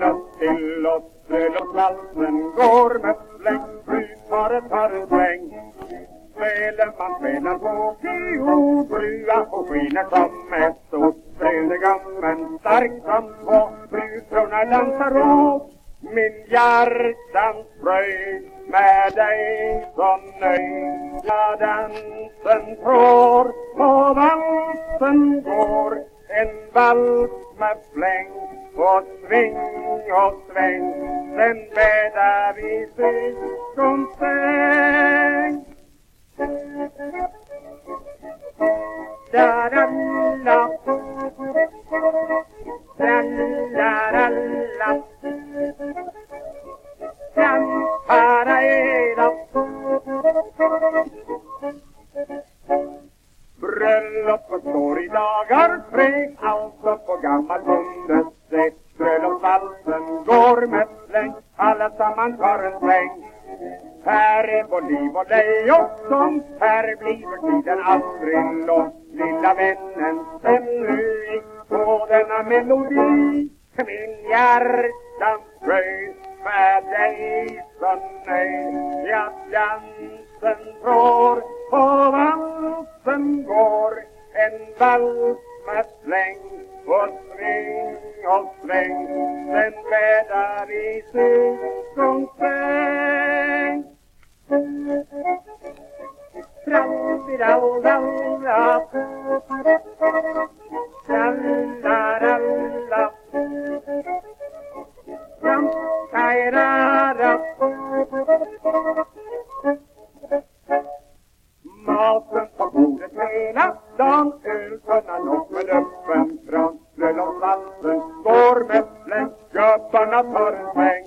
lust till oss Bröllopsvalsen går med släng Brudparet tar en sväng Spelar man spelar på fiobrua och skiner som ett stort brudgummen stark som två dansar åt min hjärtans fröjd med dig så nöjd. Ja, dansen trår, och valsen går En vals med fläng och sving och sväng Sen bäddar vi syskonsäng Da-da-la Bröllopet står i dagar tre Alltså på gammal bonde. Bröllopsvalsen går med släng Allesammans tar en släng. här är vår liv och lejon här blir tiden aldrig lång. Lilla vännen, stäm nu in på denna melodi. Min hjärtans fröjd med dig som nöjd Ja, dansen från med släng och sving och sväng Sen bäddar vi syskonsäng Trallidallalla Trallaralla Öltunnan och med öppen kran Bröllopsvalsen går med släng Gubbarna tar en sväng.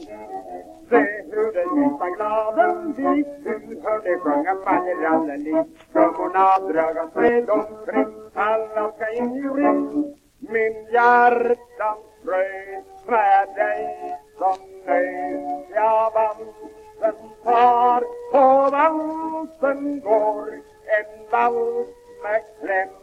Se hur den ljusa gladen blir, Hur hör de sjunga falleralleli Gummorna dragas med omkring. Alla ska in i ring. Min hjärtans fröjd med dig som nöjd Ja, valsen tar på valsen går En vals med kläm.